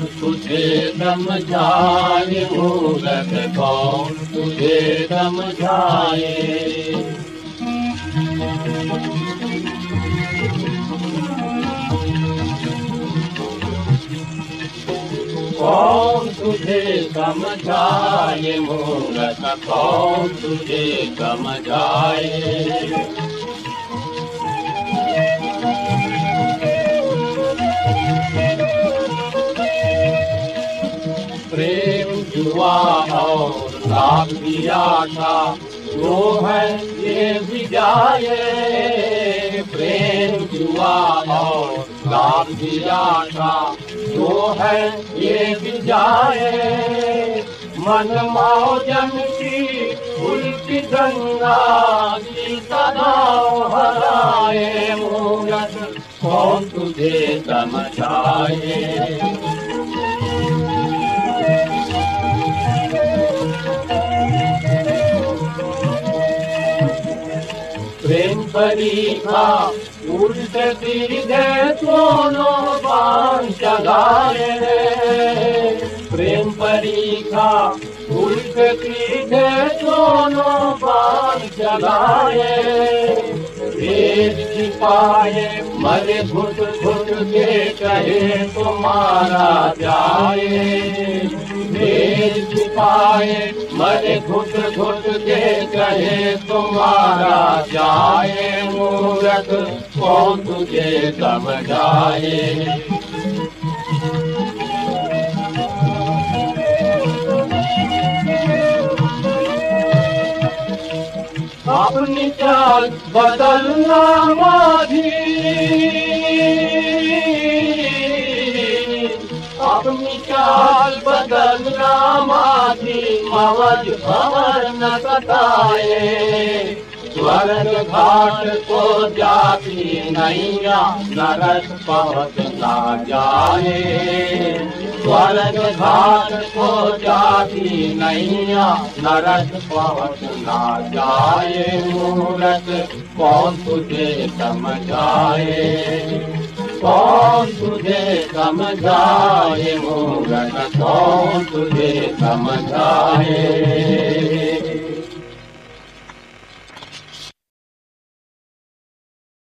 तुझे दम जाए मूरत कौन तुझे दम जाए? कौन तुझे दम जाए मूरत कौन तुझे दम जाए? जुआ और लाभ दिया था जो है। ये भी जाए प्रेम जुआ और लाभ दिया था जो है। ये भी जाए मन मौजन की उल्टी गंगा की सदा हराए मूरत कौन तुझे समझाए प्रेम सीधे दोनों प्रेम परीक्षा उल्ट सीधे दोनों बाण चगाए वेद छिपाए मरे घुट घुट के कहे तुम्हारा जाए। वेद छिपाए मरे घुट घुट के कहे, तुम्हारा जाए मूरख कौन तुझे समझाए? अपनी चाल बदलना माझी अपनी चाल बदलना माझी मवज भवर न सताए। स्वर्ग घाट को जाती नैया नरक पहुँच ना जाए। स्वर्ग घाट को जाती नैया नरक पहुँच ना जाए। मूरत कौन तुझे समझाए? कौन तुझे समझाए मूरत कौन तुझे समझाए